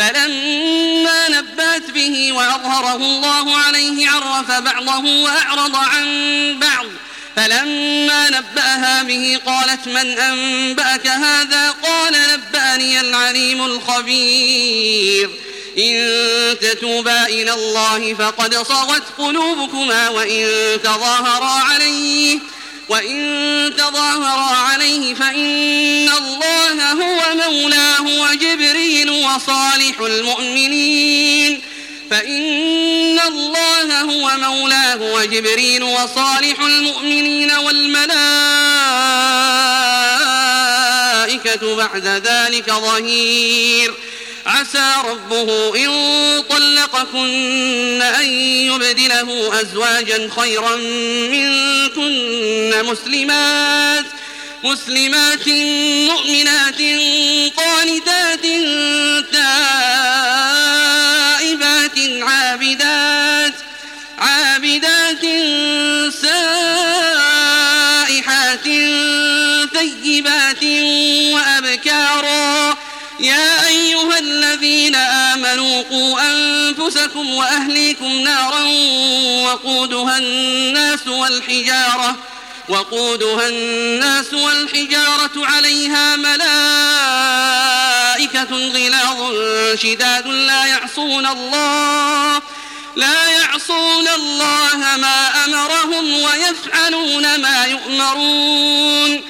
فلما نبأت به وأظهره الله عليه عرف بعضه وأعرض عن بعض. فلما نبأها به قالت من أنبأك هذا؟ قال نبأني العليم الخبير. إن تتوبا إلى الله فقد صغت قلوبكما وإن تظاهرا عليه وإن تظاهرا عليه فإن الله هو مولاه وصالح المؤمنين. فإن الله هو مولاه وجبريل وصالح المؤمنين والملائكة بعد ذلك ظهير. عسى ربه إن طلقكن أن يبدله أزواجا خيرا منكن مسلمات مسلمات مؤمنات قانتات ثيبات وأبكارا. يا أيها الذين آمنوا قوا أنفسكم وأهليكم نارا وقودها الناس والحجارة وقودها الناس والحجارة عليها ملائكة غلاظ شداد لا يعصون الله لا يعصون الله ما أمرهم ويفعلون ما يؤمرون.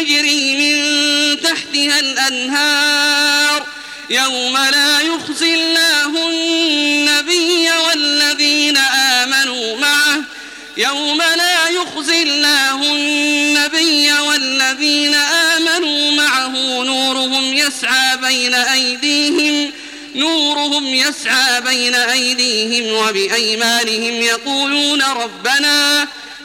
تجري من تحتها الأنهار يوم لا يخزي الله النبي والذين آمنوا معه يوم لا يخزي الله النبي والذين آمنوا معه نورهم يسعى بين أيديهم نورهم يسعى بين أيديهم وبأيمانهم يقولون ربنا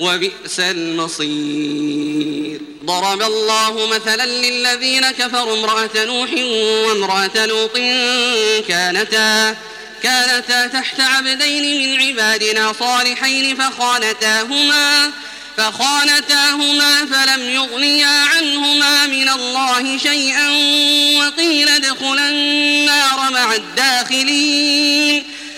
وبئس المصير. ضرب الله مثلا للذين كفروا امرأة نوح وامرأة لوط كانتا كانتا تحت عبدين من عبادنا صالحين فخانتاهما فخانتاهما فلم يغنيا عنهما من الله شيئا وقيل ادخلا النار مع الداخلين.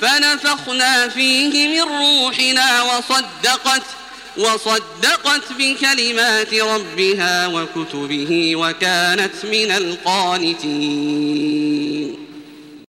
فنفخنا فيه من روحنا وصدقت وصدقت بكلمات ربها وكتبه وكانت من القانتين.